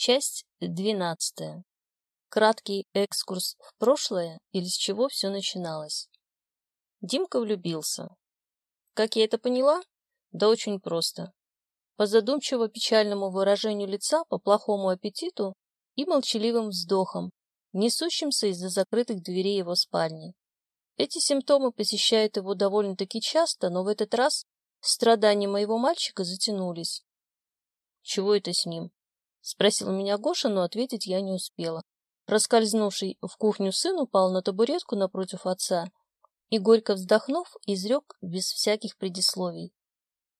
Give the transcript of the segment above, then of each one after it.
Часть двенадцатая. Краткий экскурс в прошлое или с чего все начиналось. Димка влюбился. Как я это поняла? Да очень просто. По задумчиво-печальному выражению лица, по плохому аппетиту и молчаливым вздохам, несущимся из-за закрытых дверей его спальни. Эти симптомы посещают его довольно-таки часто, но в этот раз страдания моего мальчика затянулись. Чего это с ним? Спросил меня Гоша, но ответить я не успела. Проскользнувший в кухню сын упал на табуретку напротив отца и, горько вздохнув, изрек без всяких предисловий.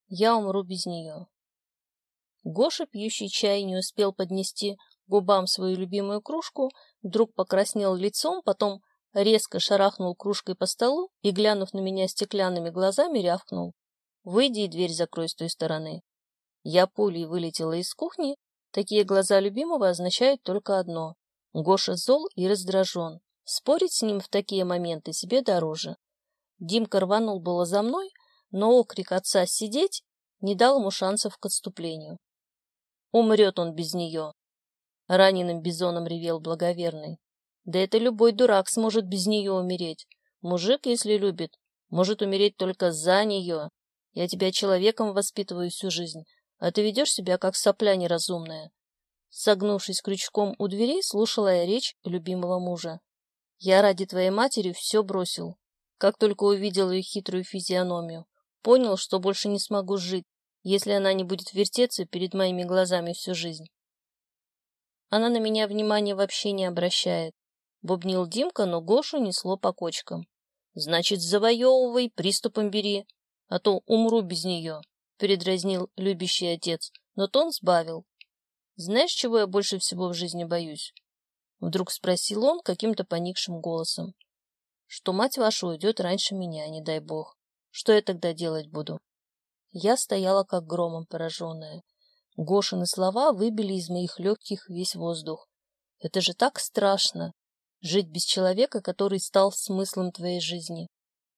Я умру без нее. Гоша, пьющий чай, не успел поднести губам свою любимую кружку, вдруг покраснел лицом, потом резко шарахнул кружкой по столу и, глянув на меня стеклянными глазами, рявкнул. «Выйди и дверь закрой с той стороны». Я пулей вылетела из кухни Такие глаза любимого означают только одно. Гоша зол и раздражен. Спорить с ним в такие моменты себе дороже. Димка рванул было за мной, но окрик отца «сидеть» не дал ему шансов к отступлению. Умрет он без нее. Раненым бизоном ревел благоверный. Да это любой дурак сможет без нее умереть. Мужик, если любит, может умереть только за нее. Я тебя человеком воспитываю всю жизнь, а ты ведешь себя, как сопля неразумная. Согнувшись крючком у дверей, слушала я речь любимого мужа. Я ради твоей матери все бросил. Как только увидел ее хитрую физиономию, понял, что больше не смогу жить, если она не будет вертеться перед моими глазами всю жизнь. Она на меня внимания вообще не обращает. Бубнил Димка, но Гошу несло по кочкам. Значит, завоевывай, приступом бери, а то умру без нее передразнил любящий отец, но тон сбавил. «Знаешь, чего я больше всего в жизни боюсь?» Вдруг спросил он каким-то поникшим голосом. «Что мать ваша уйдет раньше меня, не дай бог. Что я тогда делать буду?» Я стояла как громом пораженная. Гошины слова выбили из моих легких весь воздух. «Это же так страшно! Жить без человека, который стал смыслом твоей жизни.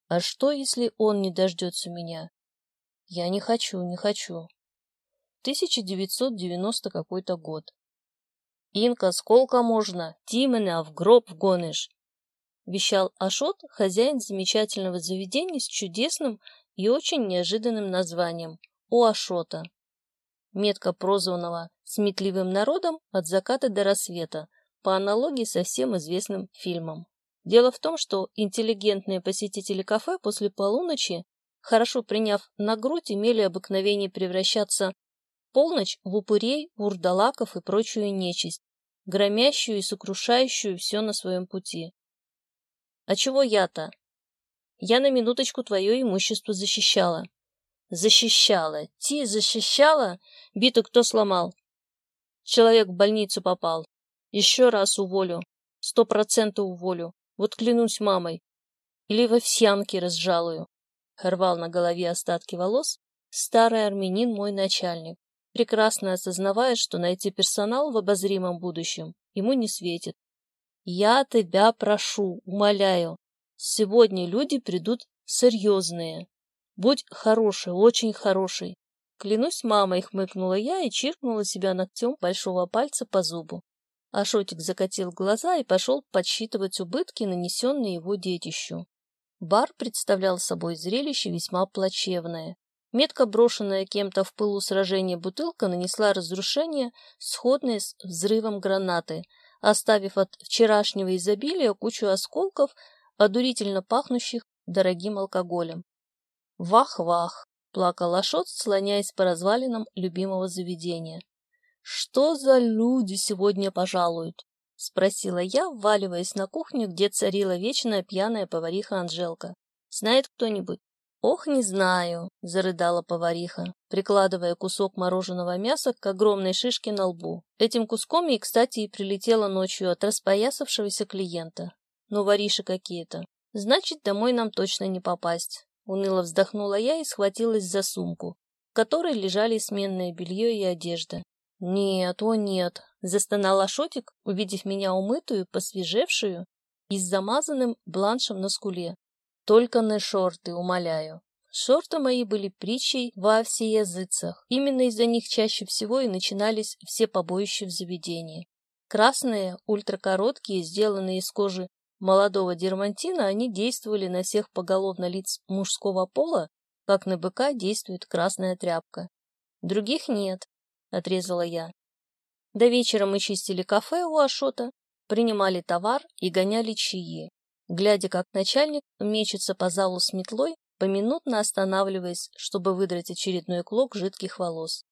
А что, если он не дождется меня? Я не хочу, не хочу. 1990 какой-то год. Инка, сколько можно? Тимона в гроб вгонишь. Вещал Ашот, хозяин замечательного заведения с чудесным и очень неожиданным названием «У Ашота». Метко прозванного «Сметливым народом» от заката до рассвета, по аналогии со всем известным фильмом. Дело в том, что интеллигентные посетители кафе после полуночи хорошо приняв на грудь, имели обыкновение превращаться полночь в упырей, вурдалаков и прочую нечисть, громящую и сокрушающую все на своем пути. А чего я-то? Я на минуточку твое имущество защищала. Защищала. Ти защищала? Биту кто сломал? Человек в больницу попал. Еще раз уволю. Сто процентов уволю. Вот клянусь мамой. Или в овсянке разжалую рвал на голове остатки волос, старый армянин мой начальник, прекрасно осознавая, что найти персонал в обозримом будущем ему не светит. Я тебя прошу, умоляю, сегодня люди придут серьезные. Будь хороший, очень хороший. Клянусь мамой, хмыкнула я и чиркнула себя ногтем большого пальца по зубу. Ашотик закатил глаза и пошел подсчитывать убытки, нанесенные его детищу. Бар представлял собой зрелище весьма плачевное. Метко брошенная кем-то в пылу сражения бутылка нанесла разрушение, сходное с взрывом гранаты, оставив от вчерашнего изобилия кучу осколков, одурительно пахнущих дорогим алкоголем. «Вах-вах!» — плакал Ашот, слоняясь по развалинам любимого заведения. «Что за люди сегодня пожалуют? — спросила я, вваливаясь на кухню, где царила вечная пьяная повариха Анжелка. «Знает кто-нибудь?» «Ох, не знаю», — зарыдала повариха, прикладывая кусок мороженого мяса к огромной шишке на лбу. Этим куском ей, кстати, и прилетела ночью от распоясавшегося клиента. Ну, вориши какие-то. Значит, домой нам точно не попасть. Уныло вздохнула я и схватилась за сумку, в которой лежали сменное белье и одежда. «Нет, о нет!» — застонал Ашотик, увидев меня умытую, посвежевшую и с замазанным бланшем на скуле. «Только не шорты, умоляю!» Шорты мои были притчей во всеязыцах. Именно из-за них чаще всего и начинались все побоища в заведении. Красные, ультракороткие, сделанные из кожи молодого дермантина, они действовали на всех поголовно лиц мужского пола, как на быка действует красная тряпка. Других нет, — отрезала я. До вечера мы чистили кафе у Ашота, принимали товар и гоняли чаи, глядя, как начальник мечется по залу с метлой, поминутно останавливаясь, чтобы выдрать очередной клок жидких волос.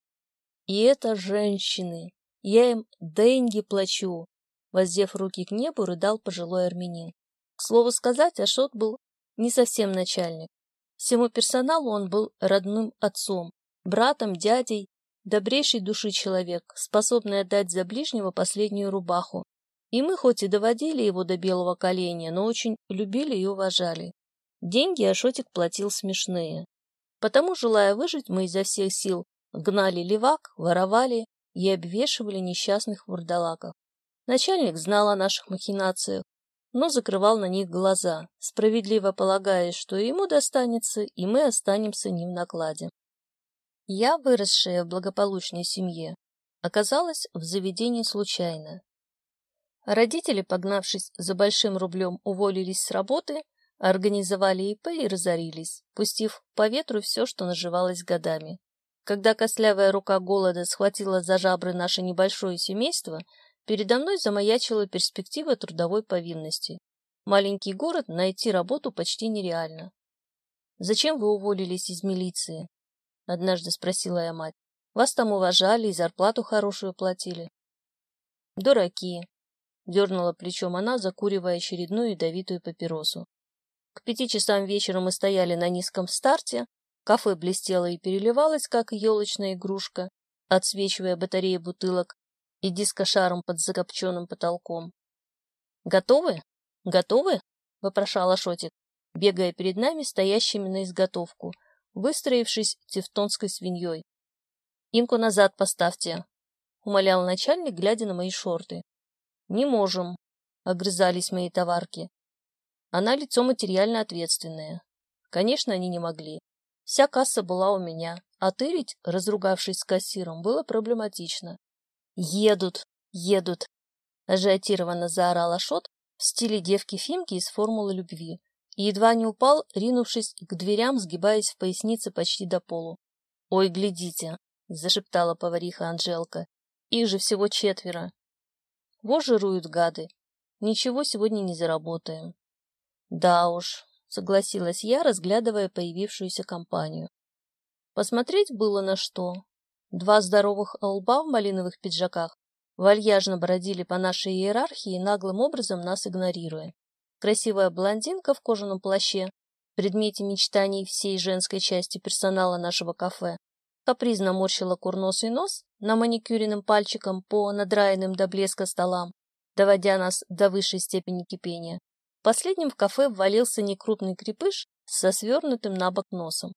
И это женщины. Я им деньги плачу. Воздев руки к небу, рыдал пожилой армянин. К слову сказать, Ашот был не совсем начальник. Всему персоналу он был родным отцом, братом, дядей, добрейшей души человек, способный отдать за ближнего последнюю рубаху. И мы хоть и доводили его до белого коленя, но очень любили и уважали. Деньги Ашотик платил смешные. Потому, желая выжить, мы изо всех сил гнали левак, воровали и обвешивали несчастных вурдалаков. Начальник знал о наших махинациях, но закрывал на них глаза, справедливо полагая, что ему достанется, и мы останемся не в накладе. Я, выросшая в благополучной семье, оказалась в заведении случайно. Родители, погнавшись за большим рублем, уволились с работы, Организовали ИП и разорились, пустив по ветру все, что наживалось годами. Когда костлявая рука голода схватила за жабры наше небольшое семейство, передо мной замаячила перспектива трудовой повинности. Маленький город найти работу почти нереально. «Зачем вы уволились из милиции?» — однажды спросила я мать. «Вас там уважали и зарплату хорошую платили». «Дураки!» — дернула плечом она, закуривая очередную ядовитую папиросу. К пяти часам вечера мы стояли на низком старте, кафе блестело и переливалось, как елочная игрушка, отсвечивая батареи бутылок и дискошаром под закопченным потолком. «Готовы? Готовы?» — вопрошал Ашотик, бегая перед нами, стоящими на изготовку, выстроившись тевтонской свиньей. «Инку назад поставьте», — умолял начальник, глядя на мои шорты. «Не можем», — огрызались мои товарки. Она лицо материально ответственное. Конечно, они не могли. Вся касса была у меня, а тырить, разругавшись с кассиром, было проблематично. «Едут! Едут!» — ажиотированно заорал Ашот в стиле девки Фимки из «Формулы любви» и едва не упал, ринувшись к дверям, сгибаясь в пояснице почти до полу. «Ой, глядите!» — зашептала повариха Анжелка. «Их же всего четверо!» «Вот жируют гады! Ничего сегодня не заработаем!» Да уж, согласилась я, разглядывая появившуюся компанию. Посмотреть было на что. Два здоровых лба в малиновых пиджаках вальяжно бродили по нашей иерархии, наглым образом нас игнорируя. Красивая блондинка в кожаном плаще, предмете мечтаний всей женской части персонала нашего кафе, капризно морщила курносый нос на маникюренным пальчиком по надраенным до блеска столам, доводя нас до высшей степени кипения. Последним в кафе ввалился некрупный крепыш со свернутым на бок носом.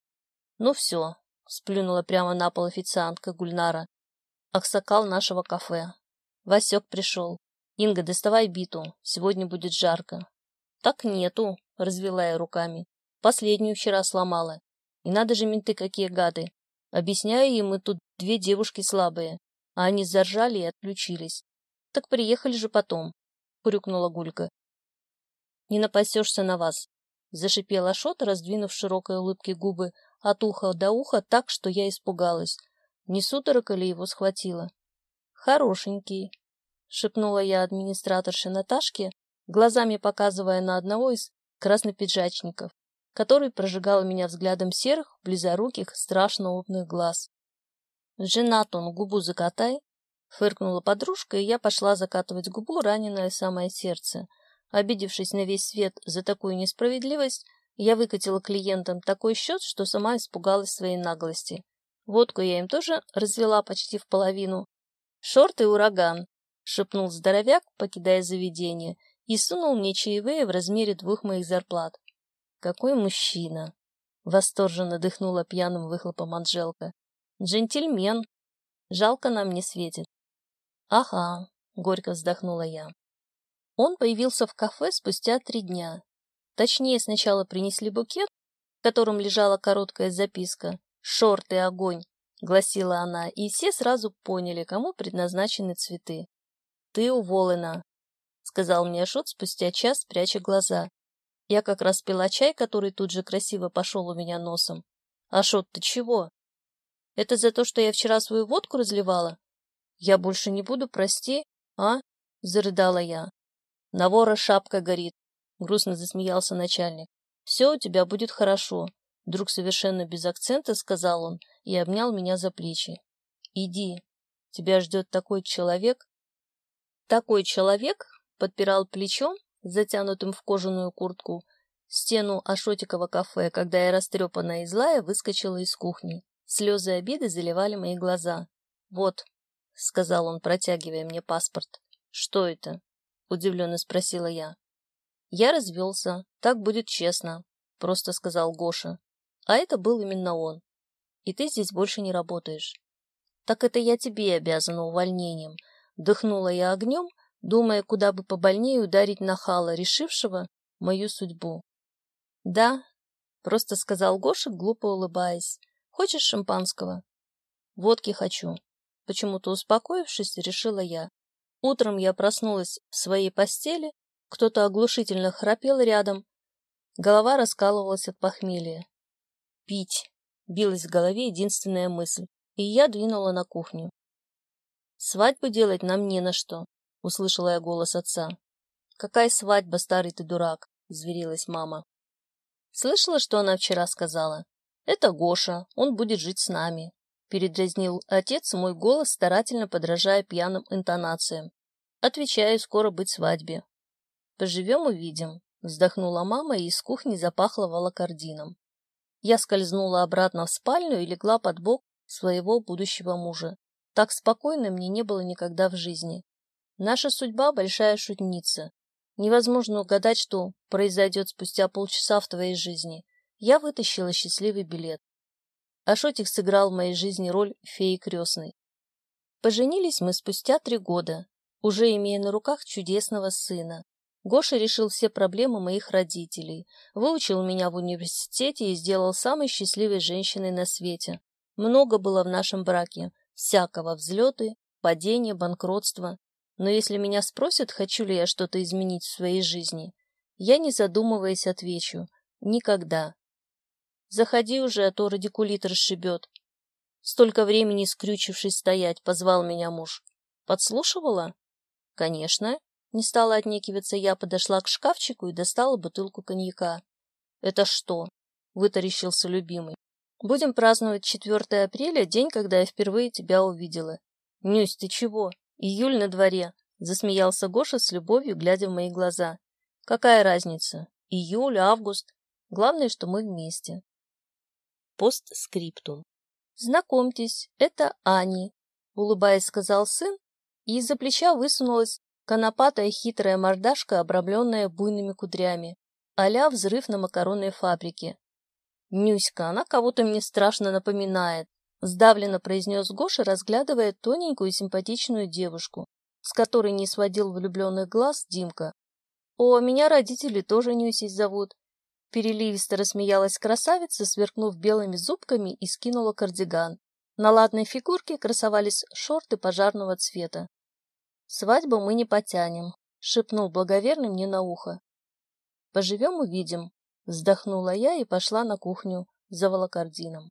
«Ну все», — сплюнула прямо на пол официантка Гульнара. «Аксакал нашего кафе. Васек пришел. Инга, доставай биту, сегодня будет жарко». «Так нету», — развела я руками. «Последнюю вчера сломала. И надо же менты какие гады. Объясняю им, мы тут две девушки слабые, а они заржали и отключились. Так приехали же потом», — хрюкнула Гулька. Не напасешься на вас, — зашипел Ашот, раздвинув широкой улыбки губы от уха до уха так, что я испугалась. Не судорога ли его схватила? — Хорошенький, — шепнула я администраторше Наташке, глазами показывая на одного из краснопиджачников, который прожигал меня взглядом серых, близоруких, страшно умных глаз. «Женат он, губу закатай!» — фыркнула подружка, и я пошла закатывать губу, раненое самое сердце — Обидевшись на весь свет за такую несправедливость, я выкатила клиентам такой счет, что сама испугалась своей наглости. Водку я им тоже развела почти в половину. «Шорт и ураган», — шепнул здоровяк, покидая заведение, и сунул мне чаевые в размере двух моих зарплат. «Какой мужчина!» — восторженно дыхнула пьяным выхлопом Анжелка. «Джентльмен! Жалко нам не светит». «Ага», — горько вздохнула я. Он появился в кафе спустя три дня. Точнее, сначала принесли букет, в котором лежала короткая записка «Шорты огонь», — гласила она, и все сразу поняли, кому предназначены цветы. «Ты уволена», — сказал мне Ашот спустя час, пряча глаза. Я как раз пила чай, который тут же красиво пошел у меня носом. «Ашот, ты чего?» «Это за то, что я вчера свою водку разливала?» «Я больше не буду, прости, а?» — зарыдала я. «На вора шапка горит», — грустно засмеялся начальник. «Все у тебя будет хорошо», — вдруг совершенно без акцента сказал он и обнял меня за плечи. «Иди, тебя ждет такой человек». Такой человек подпирал плечом, затянутым в кожаную куртку, стену Ашотикова кафе, когда я, растрепанная и злая, выскочила из кухни. Слезы обиды заливали мои глаза. «Вот», — сказал он, протягивая мне паспорт. «Что это?» — удивленно спросила я. «Я развелся. Так будет честно», — просто сказал Гоша. А это был именно он. «И ты здесь больше не работаешь». «Так это я тебе обязана увольнением», — дыхнула я огнем, думая, куда бы побольнее ударить нахала, решившего мою судьбу. «Да», — просто сказал Гоша, глупо улыбаясь. «Хочешь шампанского?» «Водки хочу». Почему-то успокоившись, решила я. Утром я проснулась в своей постели, кто-то оглушительно храпел рядом, голова раскалывалась от похмелья. «Пить!» — билась в голове единственная мысль, и я двинула на кухню. «Свадьбу делать нам не на что», — услышала я голос отца. «Какая свадьба, старый ты дурак!» — зверилась мама. Слышала, что она вчера сказала? Это Гоша, он будет жить с нами. Передразнил отец мой голос, старательно подражая пьяным интонациям. Отвечаю, скоро быть свадьбе. Поживем — увидим. Вздохнула мама, и из кухни запахло волокордином. Я скользнула обратно в спальню и легла под бок своего будущего мужа. Так спокойно мне не было никогда в жизни. Наша судьба — большая шутница. Невозможно угадать, что произойдет спустя полчаса в твоей жизни. Я вытащила счастливый билет. Ашотик сыграл в моей жизни роль феи крестной. Поженились мы спустя три года, уже имея на руках чудесного сына. Гоша решил все проблемы моих родителей, выучил меня в университете и сделал самой счастливой женщиной на свете. Много было в нашем браке, всякого взлеты, падения, банкротства. Но если меня спросят, хочу ли я что-то изменить в своей жизни, я, не задумываясь, отвечу «никогда». Заходи уже, а то радикулит расшибет. Столько времени скрючившись стоять, позвал меня муж. Подслушивала? Конечно. Не стала отнекиваться я, подошла к шкафчику и достала бутылку коньяка. Это что? Вытаращился любимый. Будем праздновать 4 апреля, день, когда я впервые тебя увидела. Нюсь, ты чего? Июль на дворе, засмеялся Гоша с любовью, глядя в мои глаза. Какая разница? Июль, август. Главное, что мы вместе. Постскриптум. Знакомьтесь, это Ани, улыбаясь, сказал сын, и из-за плеча высунулась конопатая хитрая мордашка, обрамленная буйными кудрями, а взрыв на макаронной фабрике. Нюська, она кого-то мне страшно напоминает. Сдавленно произнес Гоша, разглядывая тоненькую симпатичную девушку, с которой не сводил влюбленных глаз Димка. «О, меня родители тоже Нюсей зовут». Переливисто рассмеялась красавица, сверкнув белыми зубками и скинула кардиган. На ладной фигурке красовались шорты пожарного цвета. «Свадьбу мы не потянем», — шепнул благоверный мне на ухо. «Поживем — увидим», — вздохнула я и пошла на кухню за волокордином.